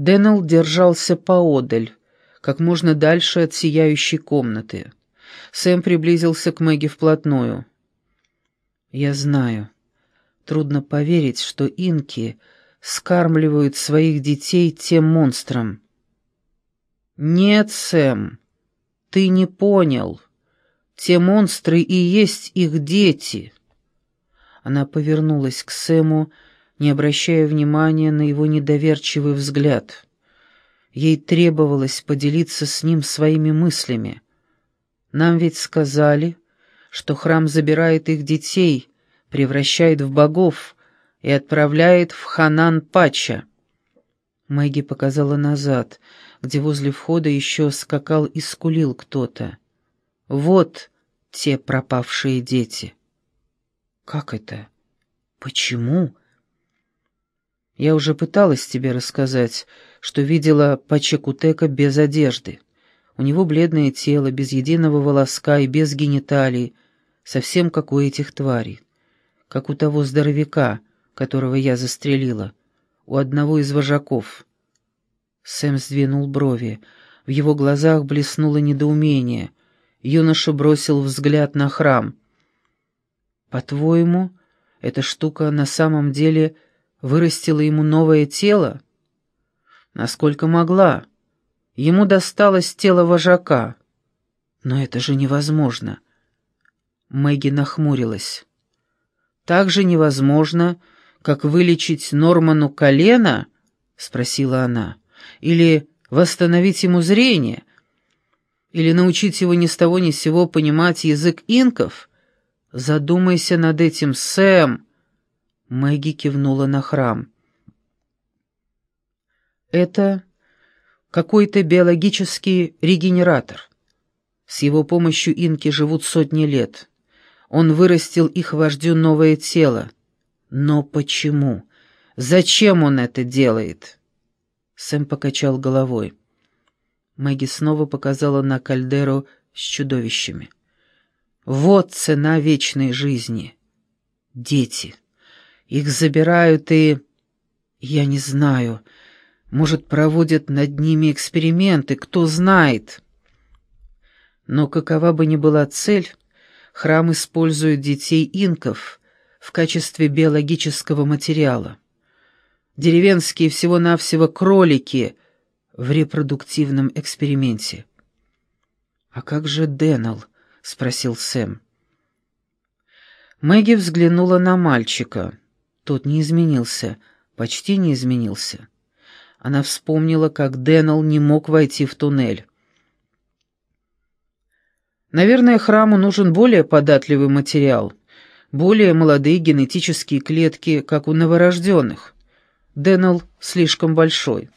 Дэннел держался поодаль, как можно дальше от сияющей комнаты. Сэм приблизился к Мэгги вплотную. «Я знаю. Трудно поверить, что инки скармливают своих детей тем монстрам». «Нет, Сэм, ты не понял. Те монстры и есть их дети». Она повернулась к Сэму, не обращая внимания на его недоверчивый взгляд. Ей требовалось поделиться с ним своими мыслями. Нам ведь сказали, что храм забирает их детей, превращает в богов и отправляет в Ханан-Пача. Мэгги показала назад, где возле входа еще скакал и скулил кто-то. Вот те пропавшие дети. Как это? Почему? Я уже пыталась тебе рассказать, что видела Пачекутека без одежды. У него бледное тело, без единого волоска и без гениталий, совсем как у этих тварей. Как у того здоровяка, которого я застрелила, у одного из вожаков. Сэм сдвинул брови. В его глазах блеснуло недоумение. Юноша бросил взгляд на храм. «По-твоему, эта штука на самом деле вырастила ему новое тело? Насколько могла. Ему досталось тело вожака. Но это же невозможно. Мэгги нахмурилась. Так же невозможно, как вылечить Норману колено? Спросила она. Или восстановить ему зрение? Или научить его ни с того ни с сего понимать язык инков? Задумайся над этим, Сэм. Мэгги кивнула на храм. «Это какой-то биологический регенератор. С его помощью инки живут сотни лет. Он вырастил их вождю новое тело. Но почему? Зачем он это делает?» Сэм покачал головой. Мэгги снова показала на кальдеру с чудовищами. «Вот цена вечной жизни. Дети». Их забирают и... Я не знаю. Может, проводят над ними эксперименты, кто знает. Но какова бы ни была цель, храм использует детей инков в качестве биологического материала. Деревенские всего-навсего кролики в репродуктивном эксперименте. «А как же Дэннел?» — спросил Сэм. Мэгги взглянула на мальчика. Тот не изменился, почти не изменился. Она вспомнила, как Дэннел не мог войти в туннель. Наверное, храму нужен более податливый материал, более молодые генетические клетки, как у новорожденных. Дэннел слишком большой.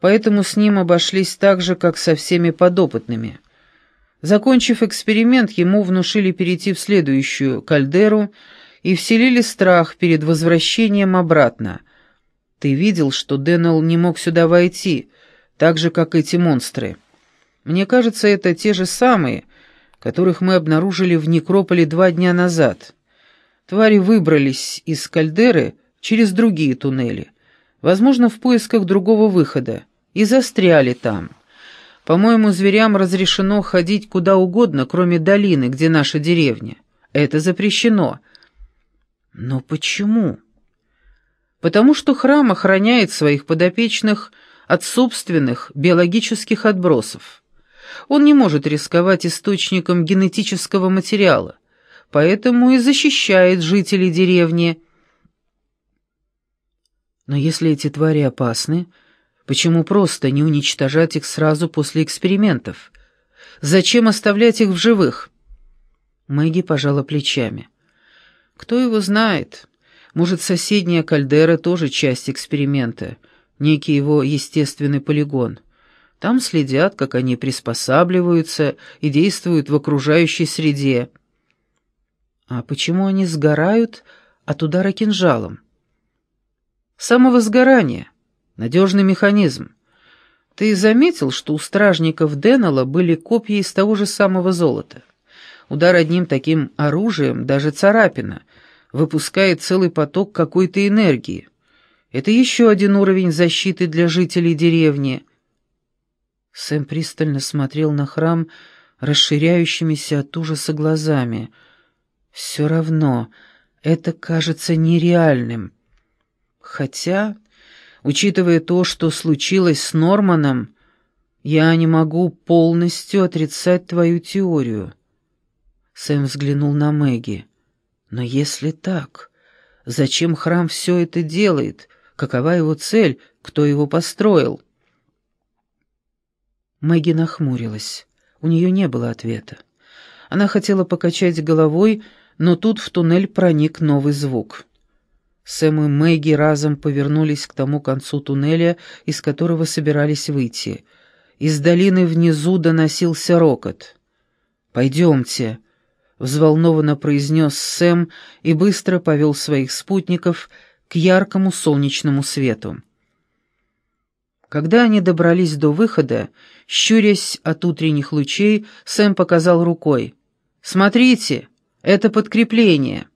Поэтому с ним обошлись так же, как со всеми подопытными. Закончив эксперимент, ему внушили перейти в следующую кальдеру — и вселили страх перед возвращением обратно. Ты видел, что Дэннел не мог сюда войти, так же, как эти монстры. Мне кажется, это те же самые, которых мы обнаружили в некрополе два дня назад. Твари выбрались из кальдеры через другие туннели, возможно, в поисках другого выхода, и застряли там. По-моему, зверям разрешено ходить куда угодно, кроме долины, где наша деревня. Это запрещено — но почему? Потому что храм охраняет своих подопечных от собственных биологических отбросов. Он не может рисковать источником генетического материала, поэтому и защищает жителей деревни. Но если эти твари опасны, почему просто не уничтожать их сразу после экспериментов? Зачем оставлять их в живых? Мэгги пожала плечами. Кто его знает? Может, соседняя кальдера тоже часть эксперимента, некий его естественный полигон. Там следят, как они приспосабливаются и действуют в окружающей среде. А почему они сгорают от удара кинжалом? Самого сгорания. Надежный механизм. Ты заметил, что у стражников Деннелла были копья из того же самого золота? Удар одним таким оружием, даже царапина, выпускает целый поток какой-то энергии. Это еще один уровень защиты для жителей деревни. Сэм пристально смотрел на храм расширяющимися от ужаса глазами. Все равно это кажется нереальным. Хотя, учитывая то, что случилось с Норманом, я не могу полностью отрицать твою теорию. Сэм взглянул на Мэгги. Но если так, зачем храм все это делает? Какова его цель? Кто его построил? Мэгги нахмурилась. У нее не было ответа. Она хотела покачать головой, но тут в туннель проник новый звук. Сэм и Мэгги разом повернулись к тому концу туннеля, из которого собирались выйти. Из долины внизу доносился рокот. «Пойдемте», — взволнованно произнес Сэм и быстро повел своих спутников к яркому солнечному свету. Когда они добрались до выхода, щурясь от утренних лучей, Сэм показал рукой. «Смотрите, это подкрепление!»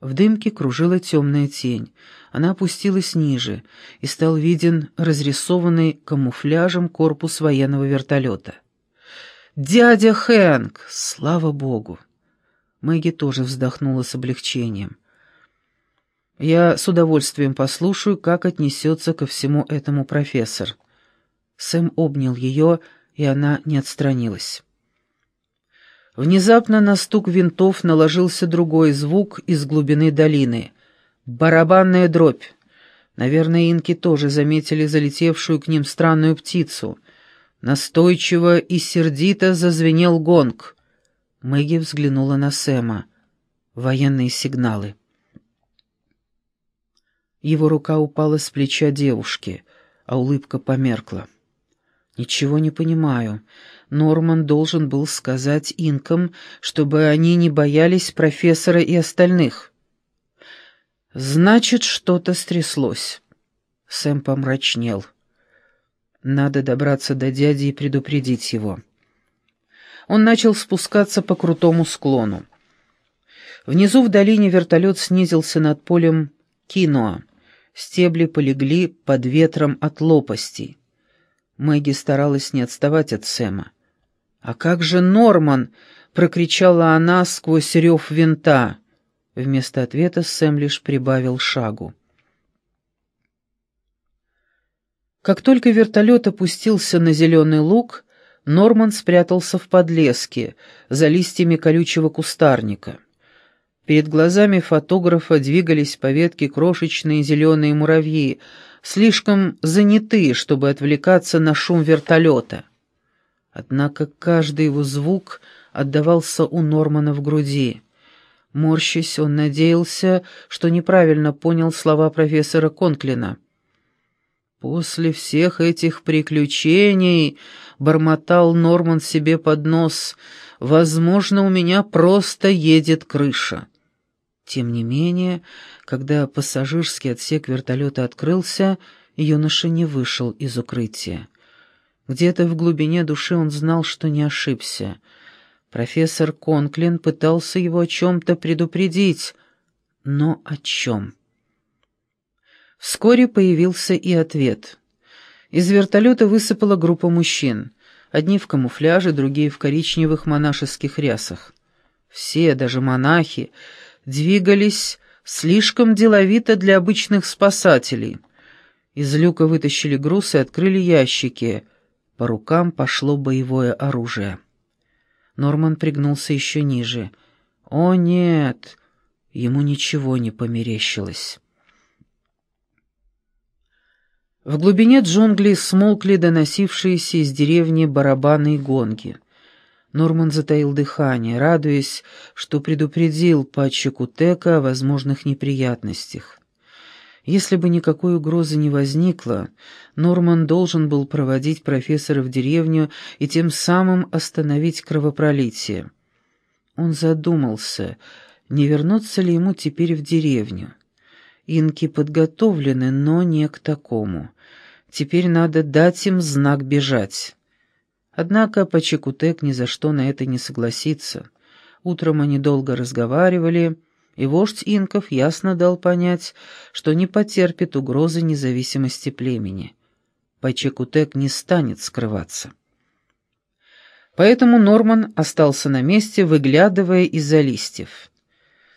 В дымке кружила темная тень. Она опустилась ниже, и стал виден разрисованный камуфляжем корпус военного вертолета. «Дядя Хэнк! Слава богу!» Мэгги тоже вздохнула с облегчением. «Я с удовольствием послушаю, как отнесется ко всему этому профессор». Сэм обнял ее, и она не отстранилась. Внезапно на стук винтов наложился другой звук из глубины долины. Барабанная дробь. Наверное, инки тоже заметили залетевшую к ним странную птицу. Настойчиво и сердито зазвенел гонг. Мэгги взглянула на Сэма. Военные сигналы. Его рука упала с плеча девушки, а улыбка померкла. «Ничего не понимаю. Норман должен был сказать инкам, чтобы они не боялись профессора и остальных. Значит, что-то стряслось. Сэм помрачнел. Надо добраться до дяди и предупредить его. Он начал спускаться по крутому склону. Внизу в долине вертолет снизился над полем киноа. Стебли полегли под ветром от лопастей. Мэгги старалась не отставать от Сэма. «А как же Норман?» — прокричала она сквозь рев винта. Вместо ответа Сэм лишь прибавил шагу. Как только вертолет опустился на зеленый луг, Норман спрятался в подлеске, за листьями колючего кустарника. Перед глазами фотографа двигались по ветке крошечные зеленые муравьи, слишком заняты, чтобы отвлекаться на шум вертолета. Однако каждый его звук отдавался у Нормана в груди. Морщись, он надеялся, что неправильно понял слова профессора Конклина. «После всех этих приключений», — бормотал Норман себе под нос, — «возможно, у меня просто едет крыша». Тем не менее, когда пассажирский отсек вертолета открылся, юноша не вышел из укрытия. Где-то в глубине души он знал, что не ошибся. Профессор Конклин пытался его о чем-то предупредить. Но о чем? Вскоре появился и ответ. Из вертолета высыпала группа мужчин. Одни в камуфляже, другие в коричневых монашеских рясах. Все, даже монахи, двигались слишком деловито для обычных спасателей. Из люка вытащили груз и открыли ящики — по рукам пошло боевое оружие. Норман пригнулся еще ниже. «О, нет!» Ему ничего не померещилось. В глубине джунглей смолкли доносившиеся из деревни барабаны и гонги. Норман затаил дыхание, радуясь, что предупредил Патча о возможных неприятностях. Если бы никакой угрозы не возникло, Норман должен был проводить профессора в деревню и тем самым остановить кровопролитие. Он задумался, не вернуться ли ему теперь в деревню. Инки подготовлены, но не к такому. Теперь надо дать им знак бежать. Однако Пачекутек ни за что на это не согласится. Утром они долго разговаривали, и вождь инков ясно дал понять, что не потерпит угрозы независимости племени. Пачекутек не станет скрываться. Поэтому Норман остался на месте, выглядывая из-за листьев.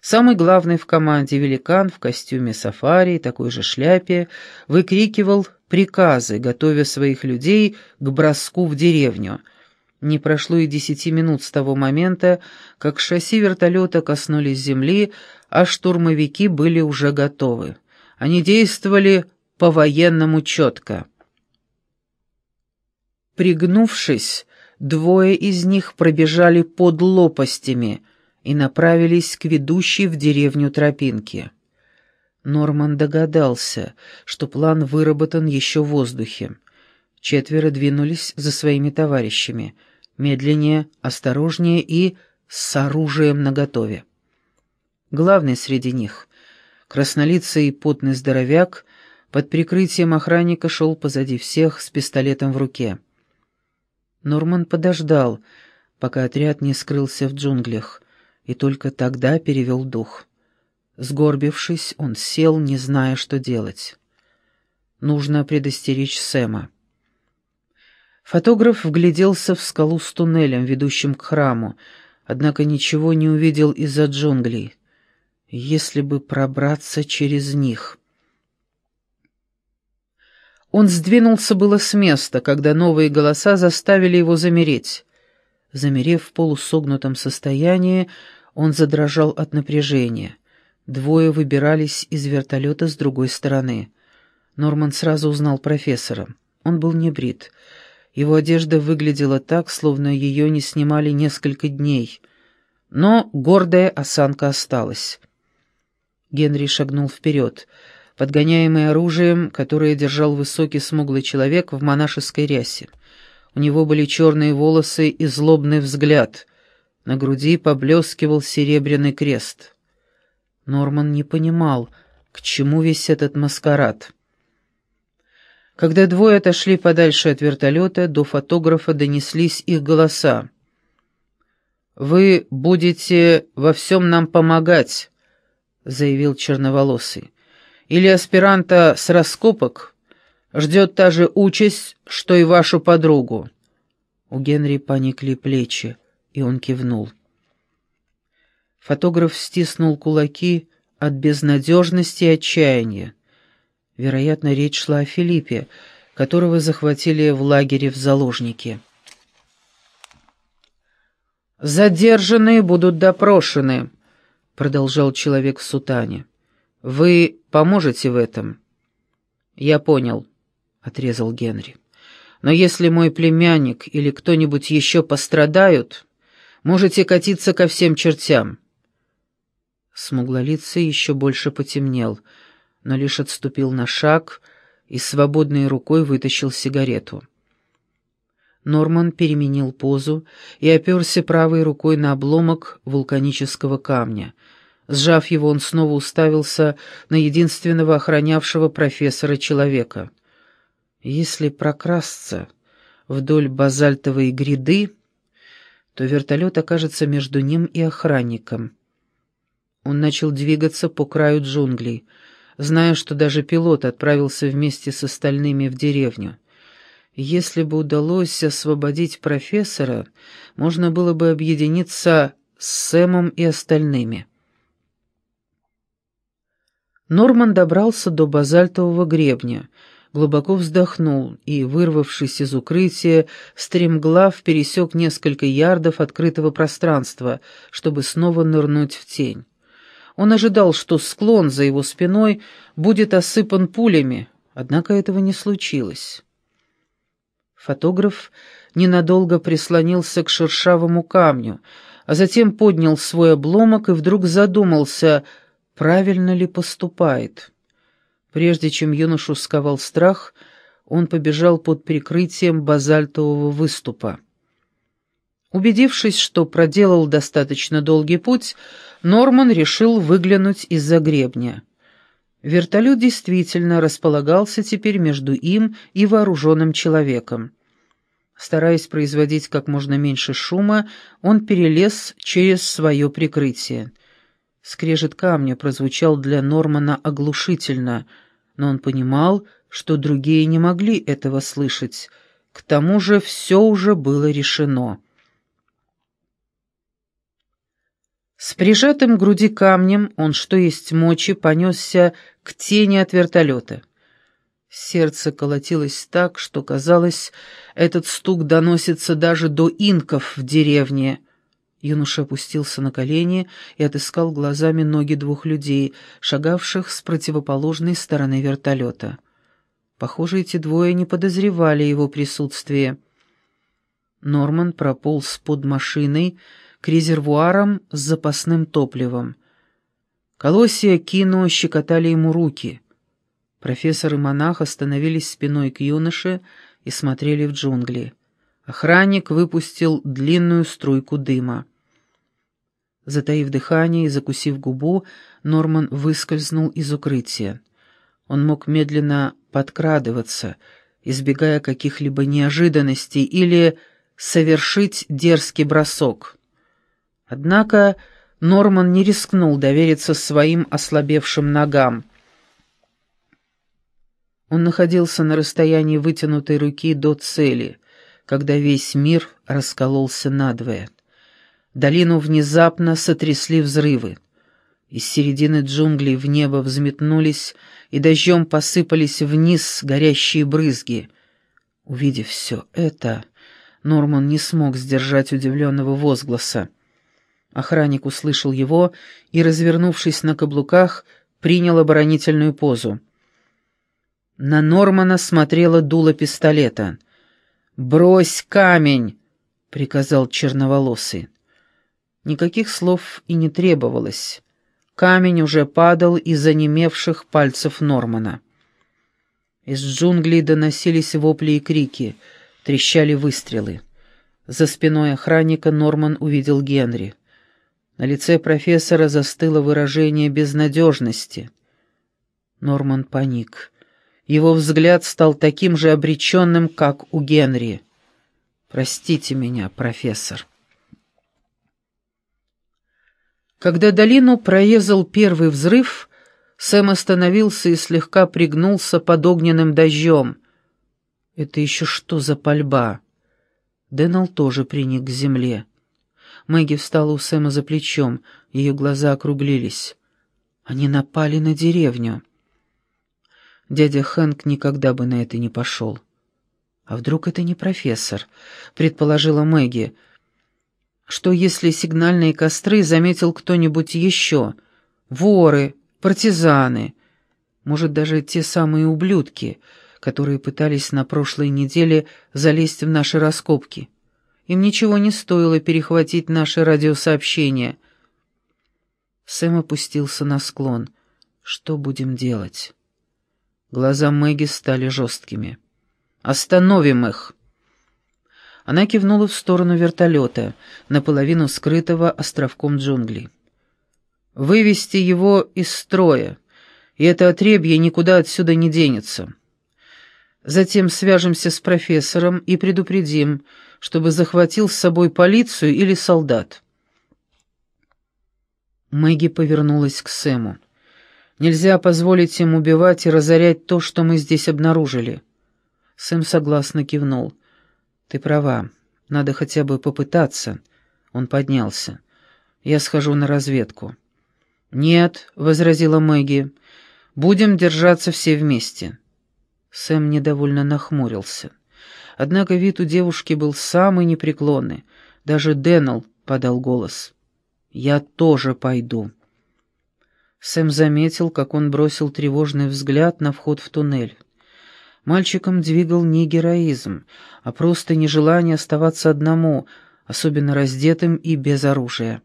Самый главный в команде великан в костюме сафари и такой же шляпе выкрикивал приказы, готовя своих людей к броску в деревню. Не прошло и десяти минут с того момента, как шасси вертолета коснулись земли, а штурмовики были уже готовы. Они действовали по-военному четко. Пригнувшись, двое из них пробежали под лопастями и направились к ведущей в деревню тропинке. Норман догадался, что план выработан еще в воздухе. Четверо двинулись за своими товарищами, медленнее, осторожнее и с оружием наготове. Главный среди них, краснолицый и потный здоровяк, под прикрытием охранника шел позади всех с пистолетом в руке. Норман подождал, пока отряд не скрылся в джунглях, и только тогда перевел дух. Сгорбившись, он сел, не зная, что делать. Нужно предостеречь Сэма. Фотограф вгляделся в скалу с туннелем, ведущим к храму, однако ничего не увидел из-за джунглей. Если бы пробраться через них... Он сдвинулся было с места, когда новые голоса заставили его замереть. Замерев в полусогнутом состоянии, он задрожал от напряжения. Двое выбирались из вертолета с другой стороны. Норман сразу узнал профессора. Он был не брит. Его одежда выглядела так, словно ее не снимали несколько дней. Но гордая осанка осталась. Генри шагнул вперед — подгоняемый оружием, которое держал высокий смуглый человек в монашеской рясе. У него были черные волосы и злобный взгляд. На груди поблескивал серебряный крест. Норман не понимал, к чему весь этот маскарад. Когда двое отошли подальше от вертолета, до фотографа донеслись их голоса. «Вы будете во всем нам помогать», — заявил черноволосый или аспиранта с раскопок ждет та же участь, что и вашу подругу». У Генри поникли плечи, и он кивнул. Фотограф стиснул кулаки от безнадежности и отчаяния. Вероятно, речь шла о Филиппе, которого захватили в лагере в заложники. «Задержанные будут допрошены», — продолжал человек в сутане. «Вы поможете в этом?» «Я понял», — отрезал Генри. «Но если мой племянник или кто-нибудь еще пострадают, можете катиться ко всем чертям». Смуглолицый еще больше потемнел, но лишь отступил на шаг и свободной рукой вытащил сигарету. Норман переменил позу и оперся правой рукой на обломок вулканического камня — Сжав его, он снова уставился на единственного охранявшего профессора человека. Если прокрасться вдоль базальтовой гряды, то вертолет окажется между ним и охранником. Он начал двигаться по краю джунглей, зная, что даже пилот отправился вместе с остальными в деревню. Если бы удалось освободить профессора, можно было бы объединиться с Сэмом и остальными. Норман добрался до базальтового гребня, глубоко вздохнул и, вырвавшись из укрытия, стремглав пересек несколько ярдов открытого пространства, чтобы снова нырнуть в тень. Он ожидал, что склон за его спиной будет осыпан пулями, однако этого не случилось. Фотограф ненадолго прислонился к шершавому камню, а затем поднял свой обломок и вдруг задумался — правильно ли поступает. Прежде чем юношу сковал страх, он побежал под прикрытием базальтового выступа. Убедившись, что проделал достаточно долгий путь, Норман решил выглянуть из-за гребня. Вертолет действительно располагался теперь между им и вооруженным человеком. Стараясь производить как можно меньше шума, он перелез через свое прикрытие. Скрежет камня прозвучал для Нормана оглушительно, но он понимал, что другие не могли этого слышать. К тому же все уже было решено. С прижатым к груди камнем он, что есть мочи, понесся к тени от вертолета. Сердце колотилось так, что, казалось, этот стук доносится даже до инков в деревне. Юноша опустился на колени и отыскал глазами ноги двух людей, шагавших с противоположной стороны вертолета. Похоже, эти двое не подозревали его присутствие. Норман прополз под машиной к резервуарам с запасным топливом. Колосья кино щекотали ему руки. Профессор и монах остановились спиной к юноше и смотрели в джунгли. Охранник выпустил длинную струйку дыма. Затаив дыхание и закусив губу, Норман выскользнул из укрытия. Он мог медленно подкрадываться, избегая каких-либо неожиданностей или совершить дерзкий бросок. Однако Норман не рискнул довериться своим ослабевшим ногам. Он находился на расстоянии вытянутой руки до цели, когда весь мир раскололся надвое. Долину внезапно сотрясли взрывы. Из середины джунглей в небо взметнулись и дождем посыпались вниз горящие брызги. Увидев все это, Норман не смог сдержать удивленного возгласа. Охранник услышал его и, развернувшись на каблуках, принял оборонительную позу. На Нормана смотрела дуло пистолета. «Брось камень!» — приказал черноволосый. Никаких слов и не требовалось. Камень уже падал из онемевших пальцев Нормана. Из джунглей доносились вопли и крики, трещали выстрелы. За спиной охранника Норман увидел Генри. На лице профессора застыло выражение безнадежности. Норман паник. Его взгляд стал таким же обреченным, как у Генри. «Простите меня, профессор». Когда долину проезал первый взрыв, Сэм остановился и слегка пригнулся под огненным дождем. «Это еще что за пальба?» Дэннел тоже приник к земле. Мэгги встала у Сэма за плечом, ее глаза округлились. «Они напали на деревню». Дядя Хэнк никогда бы на это не пошел. «А вдруг это не профессор?» — предположила Мэгги. «Что если сигнальные костры заметил кто-нибудь еще? Воры, партизаны, может, даже те самые ублюдки, которые пытались на прошлой неделе залезть в наши раскопки? Им ничего не стоило перехватить наши радиосообщения». Сэм опустился на склон. «Что будем делать?» Глаза Мэгги стали жесткими. «Остановим их!» Она кивнула в сторону вертолета, наполовину скрытого островком джунглей. «Вывести его из строя, и это отребье никуда отсюда не денется. Затем свяжемся с профессором и предупредим, чтобы захватил с собой полицию или солдат». Мэгги повернулась к Сэму. Нельзя позволить им убивать и разорять то, что мы здесь обнаружили». Сэм согласно кивнул. «Ты права. Надо хотя бы попытаться». Он поднялся. «Я схожу на разведку». «Нет», — возразила Мэгги. «Будем держаться все вместе». Сэм недовольно нахмурился. Однако вид у девушки был самый непреклонный. Даже Дэннел подал голос. «Я тоже пойду». Сэм заметил, как он бросил тревожный взгляд на вход в туннель. Мальчиком двигал не героизм, а просто нежелание оставаться одному, особенно раздетым и без оружия.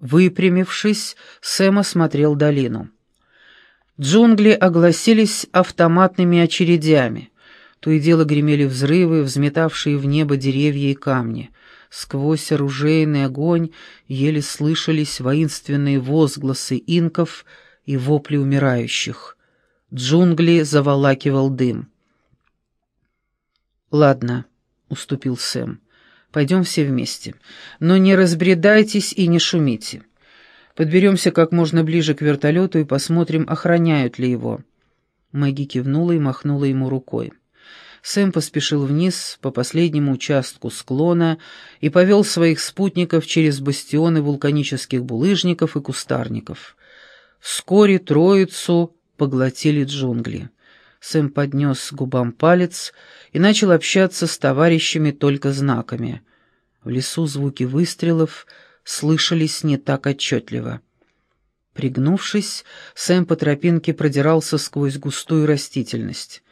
Выпрямившись, Сэм осмотрел долину. Джунгли огласились автоматными очередями. То и дело гремели взрывы, взметавшие в небо деревья и камни — Сквозь оружейный огонь еле слышались воинственные возгласы инков и вопли умирающих. Джунгли заволакивал дым. «Ладно», — уступил Сэм, — «пойдем все вместе. Но не разбредайтесь и не шумите. Подберемся как можно ближе к вертолету и посмотрим, охраняют ли его». Мэгги кивнула и махнула ему рукой. Сэм поспешил вниз по последнему участку склона и повел своих спутников через бастионы вулканических булыжников и кустарников. Вскоре троицу поглотили джунгли. Сэм поднес к губам палец и начал общаться с товарищами только знаками. В лесу звуки выстрелов слышались не так отчетливо. Пригнувшись, Сэм по тропинке продирался сквозь густую растительность.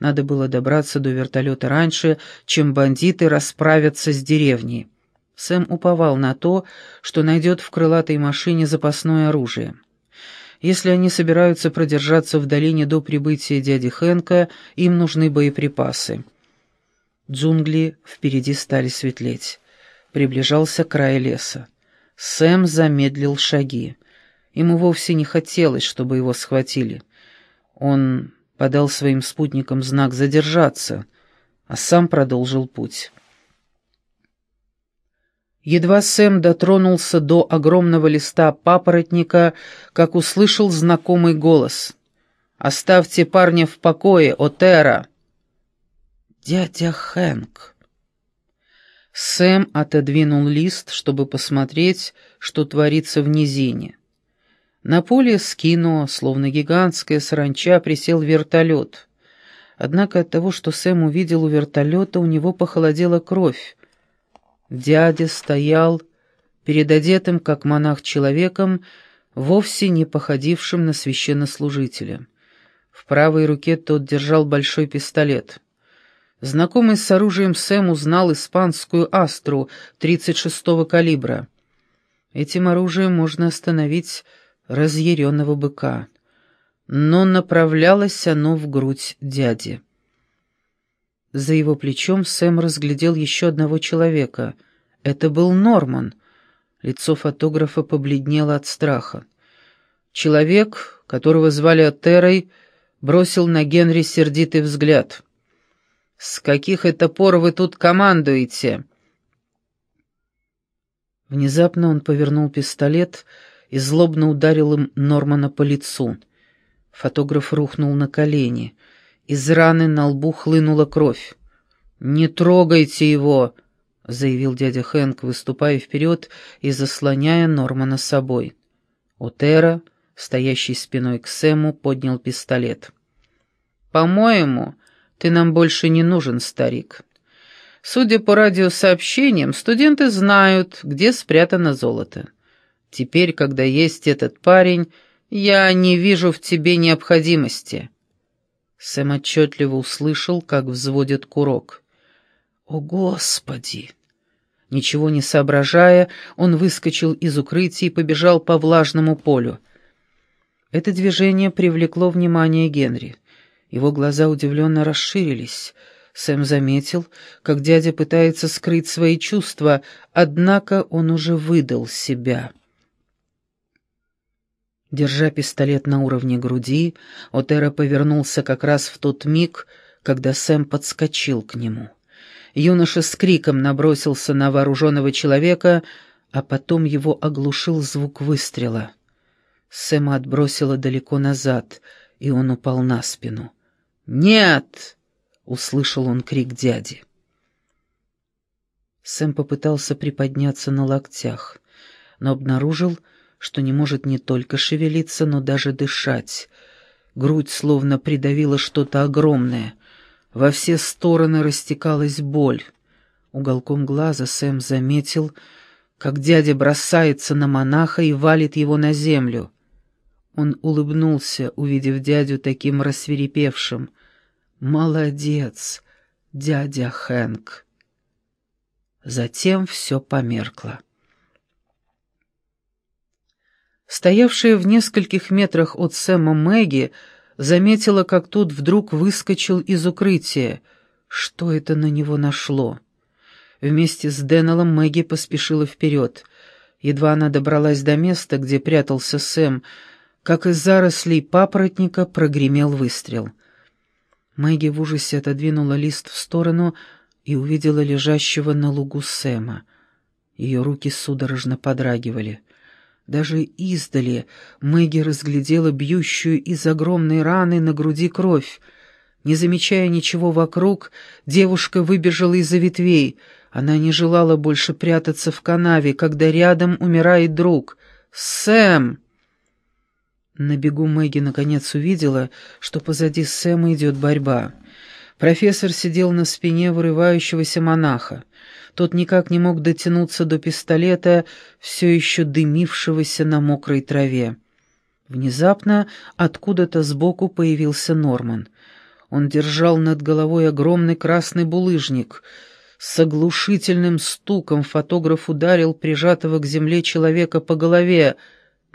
Надо было добраться до вертолета раньше, чем бандиты расправятся с деревней. Сэм уповал на то, что найдет в крылатой машине запасное оружие. Если они собираются продержаться в долине до прибытия дяди Хэнка, им нужны боеприпасы. Джунгли впереди стали светлеть. Приближался край леса. Сэм замедлил шаги. Ему вовсе не хотелось, чтобы его схватили. Он подал своим спутникам знак «задержаться», а сам продолжил путь. Едва Сэм дотронулся до огромного листа папоротника, как услышал знакомый голос. «Оставьте парня в покое, Отера!» «Дядя Хэнк!» Сэм отодвинул лист, чтобы посмотреть, что творится в низине. На поле скинуло, словно гигантская саранча, присел вертолет. Однако от того, что Сэм увидел у вертолета, у него похолодела кровь. Дядя стоял перед одетым, как монах, человеком, вовсе не походившим на священнослужителя. В правой руке тот держал большой пистолет. Знакомый с оружием Сэм узнал испанскую «Астру» 36-го калибра. Этим оружием можно остановить разъяренного быка, но направлялось оно в грудь дяди. За его плечом Сэм разглядел еще одного человека. Это был Норман. Лицо фотографа побледнело от страха. Человек, которого звали Отерой, бросил на Генри сердитый взгляд. «С каких это пор вы тут командуете?» Внезапно он повернул пистолет и злобно ударил им Нормана по лицу. Фотограф рухнул на колени. Из раны на лбу хлынула кровь. «Не трогайте его!» — заявил дядя Хэнк, выступая вперед и заслоняя Нормана собой. Отера, стоящий спиной к Сэму, поднял пистолет. «По-моему, ты нам больше не нужен, старик. Судя по радиосообщениям, студенты знают, где спрятано золото. Теперь, когда есть этот парень, я не вижу в тебе необходимости». Сэм отчетливо услышал, как взводит курок. «О, Господи!» Ничего не соображая, он выскочил из укрытия и побежал по влажному полю. Это движение привлекло внимание Генри. Его глаза удивленно расширились. Сэм заметил, как дядя пытается скрыть свои чувства, однако он уже выдал себя. Держа пистолет на уровне груди, Отера повернулся как раз в тот миг, когда Сэм подскочил к нему. Юноша с криком набросился на вооруженного человека, а потом его оглушил звук выстрела. Сэма отбросило далеко назад, и он упал на спину. «Нет!» — услышал он крик дяди. Сэм попытался приподняться на локтях, но обнаружил, что не может не только шевелиться, но даже дышать. Грудь словно придавила что-то огромное. Во все стороны растекалась боль. Уголком глаза Сэм заметил, как дядя бросается на монаха и валит его на землю. Он улыбнулся, увидев дядю таким рассверепевшим. «Молодец, дядя Хэнк!» Затем все померкло. Стоявшая в нескольких метрах от Сэма Мэгги заметила, как тот вдруг выскочил из укрытия. Что это на него нашло? Вместе с Деннеллом Мэгги поспешила вперед. Едва она добралась до места, где прятался Сэм, как из зарослей папоротника прогремел выстрел. Мэгги в ужасе отодвинула лист в сторону и увидела лежащего на лугу Сэма. Ее руки судорожно подрагивали — Даже издали Мэгги разглядела бьющую из огромной раны на груди кровь. Не замечая ничего вокруг, девушка выбежала из-за ветвей. Она не желала больше прятаться в канаве, когда рядом умирает друг. «Сэм!» На бегу Мэгги наконец увидела, что позади Сэма идет борьба. Профессор сидел на спине вырывающегося монаха. Тот никак не мог дотянуться до пистолета, все еще дымившегося на мокрой траве. Внезапно откуда-то сбоку появился Норман. Он держал над головой огромный красный булыжник. С оглушительным стуком фотограф ударил прижатого к земле человека по голове.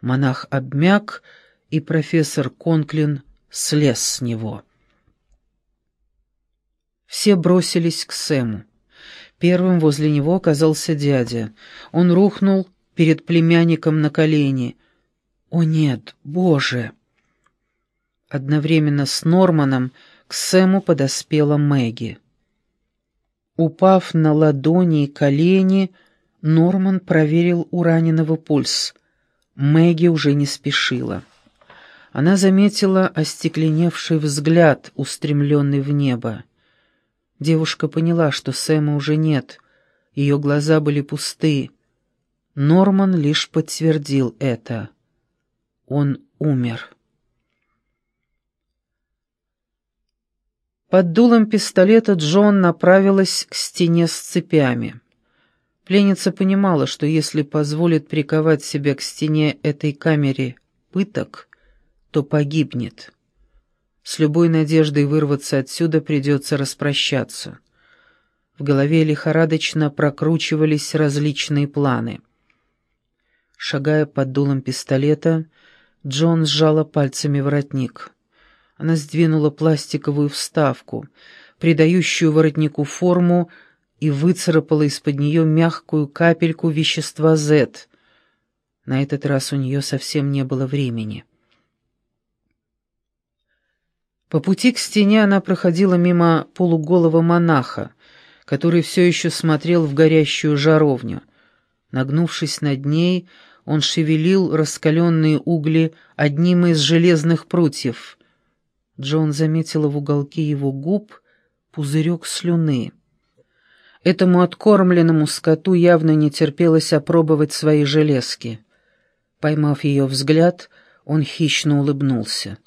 Монах обмяк, и профессор Конклин слез с него. Все бросились к Сэму. Первым возле него оказался дядя. Он рухнул перед племянником на колени. «О нет, Боже!» Одновременно с Норманом к Сэму подоспела Мэгги. Упав на ладони и колени, Норман проверил у раненого пульс. Мэгги уже не спешила. Она заметила остекленевший взгляд, устремленный в небо. Девушка поняла, что Сэма уже нет. Ее глаза были пусты. Норман лишь подтвердил это. Он умер. Под дулом пистолета Джон направилась к стене с цепями. Пленница понимала, что если позволит приковать себя к стене этой камере пыток, то погибнет. С любой надеждой вырваться отсюда придется распрощаться. В голове лихорадочно прокручивались различные планы. Шагая под дулом пистолета, Джон сжала пальцами воротник. Она сдвинула пластиковую вставку, придающую воротнику форму, и выцарапала из-под нее мягкую капельку вещества Z. На этот раз у нее совсем не было времени. По пути к стене она проходила мимо полуголого монаха, который все еще смотрел в горящую жаровню. Нагнувшись над ней, он шевелил раскаленные угли одним из железных прутьев. Джон заметила в уголке его губ пузырек слюны. Этому откормленному скоту явно не терпелось опробовать свои железки. Поймав ее взгляд, он хищно улыбнулся.